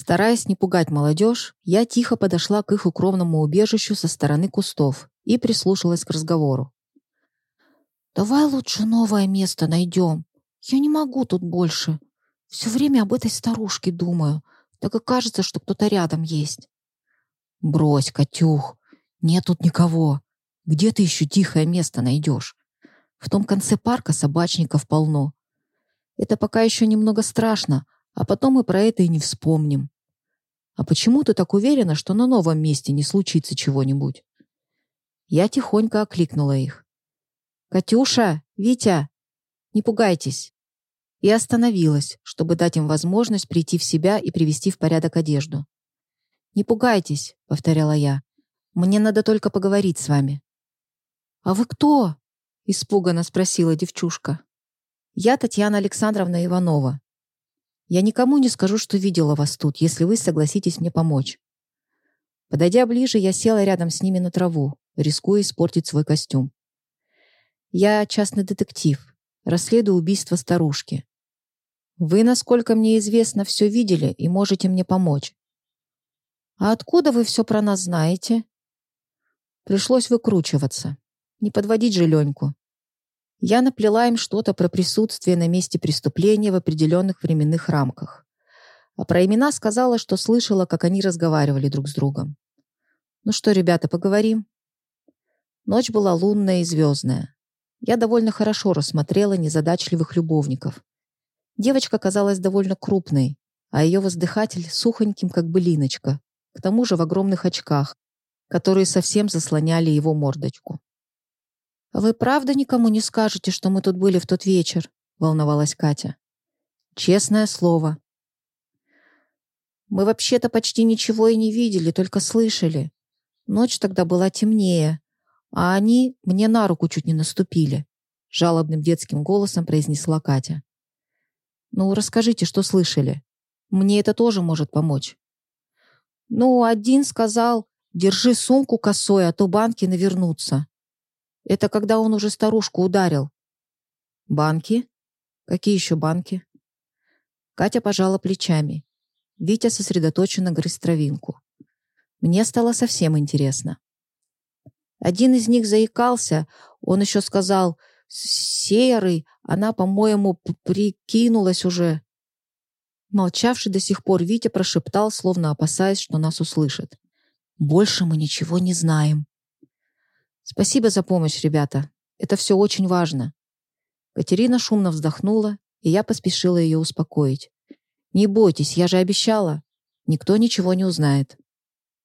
Стараясь не пугать молодежь, я тихо подошла к их укромному убежищу со стороны кустов и прислушалась к разговору. «Давай лучше новое место найдем. Я не могу тут больше. Все время об этой старушке думаю. Так и кажется, что кто-то рядом есть». «Брось, Катюх, нет тут никого. Где ты еще тихое место найдешь? В том конце парка собачников полно. Это пока еще немного страшно, а потом мы про это и не вспомним. А почему ты так уверена, что на новом месте не случится чего-нибудь? Я тихонько окликнула их. «Катюша! Витя! Не пугайтесь!» И остановилась, чтобы дать им возможность прийти в себя и привести в порядок одежду. «Не пугайтесь», — повторяла я. «Мне надо только поговорить с вами». «А вы кто?» — испуганно спросила девчушка. «Я Татьяна Александровна Иванова. Я никому не скажу, что видела вас тут, если вы согласитесь мне помочь». Подойдя ближе, я села рядом с ними на траву, рискуя испортить свой костюм. «Я частный детектив, расследую убийство старушки. Вы, насколько мне известно, все видели и можете мне помочь. А откуда вы все про нас знаете?» Пришлось выкручиваться. Не подводить же Леньку. Я наплела им что-то про присутствие на месте преступления в определенных временных рамках. А про имена сказала, что слышала, как они разговаривали друг с другом. «Ну что, ребята, поговорим?» Ночь была лунная и звездная. Я довольно хорошо рассмотрела незадачливых любовников. Девочка казалась довольно крупной, а ее воздыхатель сухоньким, как былиночка, к тому же в огромных очках, которые совсем заслоняли его мордочку. «Вы правда никому не скажете, что мы тут были в тот вечер?» — волновалась Катя. «Честное слово». «Мы вообще-то почти ничего и не видели, только слышали. Ночь тогда была темнее, а они мне на руку чуть не наступили», — жалобным детским голосом произнесла Катя. «Ну, расскажите, что слышали. Мне это тоже может помочь». «Ну, один сказал, держи сумку косой, а то банки навернутся. Это когда он уже старушку ударил. Банки? Какие еще банки? Катя пожала плечами. Витя сосредоточенно грыз травинку. Мне стало совсем интересно. Один из них заикался. Он еще сказал «серый». Она, по-моему, прикинулась уже. Молчавший до сих пор Витя прошептал, словно опасаясь, что нас услышат. «Больше мы ничего не знаем». Спасибо за помощь, ребята. Это все очень важно. Катерина шумно вздохнула, и я поспешила ее успокоить. Не бойтесь, я же обещала. Никто ничего не узнает.